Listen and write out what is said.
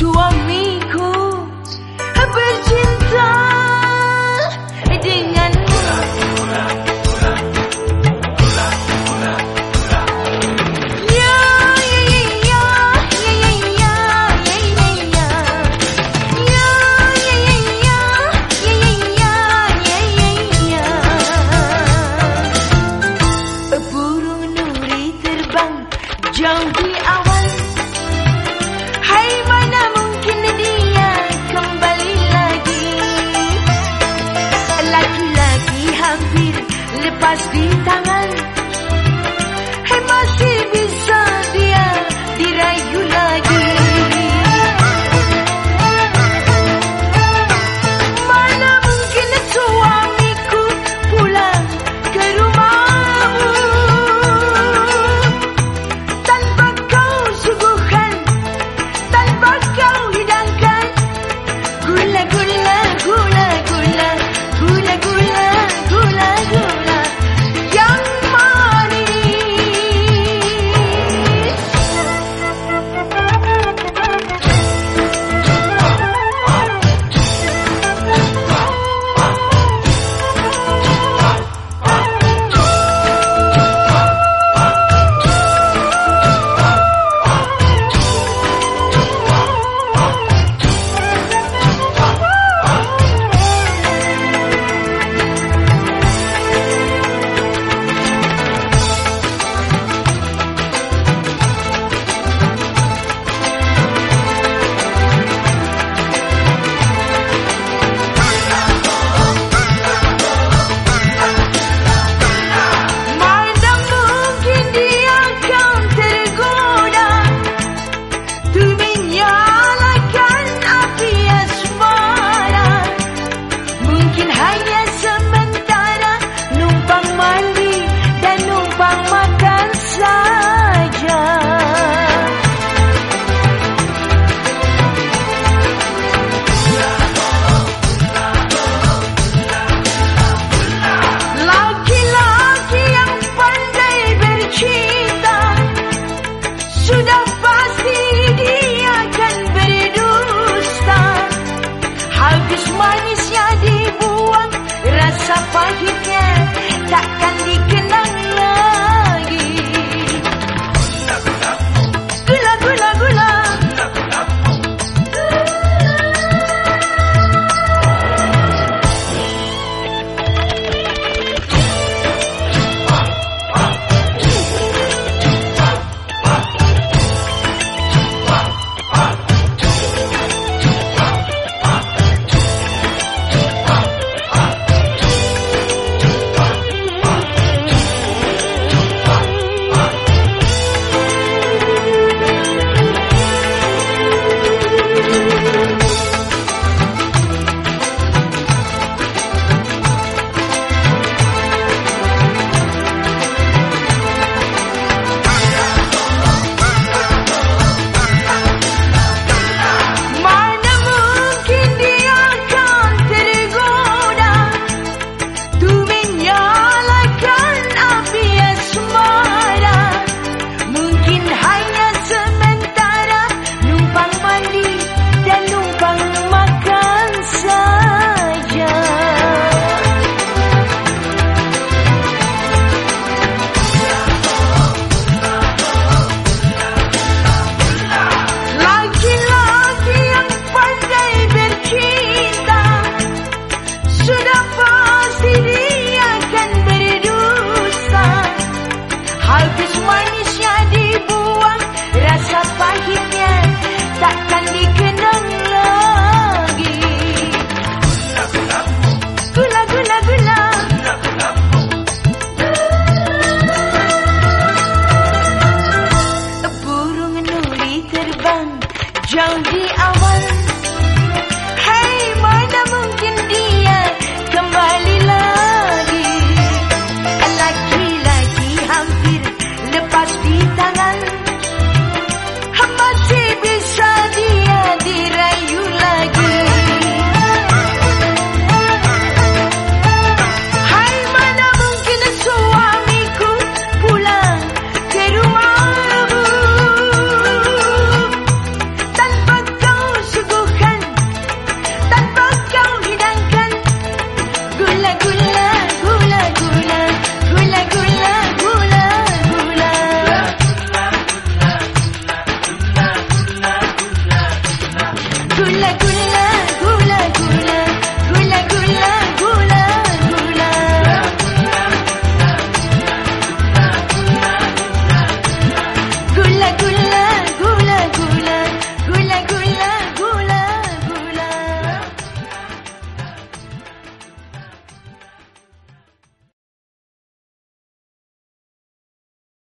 suamiku bercinta denganmu ya ya ya ya ya ya ya ya ya ya ya ya ya ya ya ya burung nuri dengan Jumping las pintan Sudah pasti dia akan berdusta. Habis manisnya dibuang Rasa pahitnya Jonesy, oh. Thank you.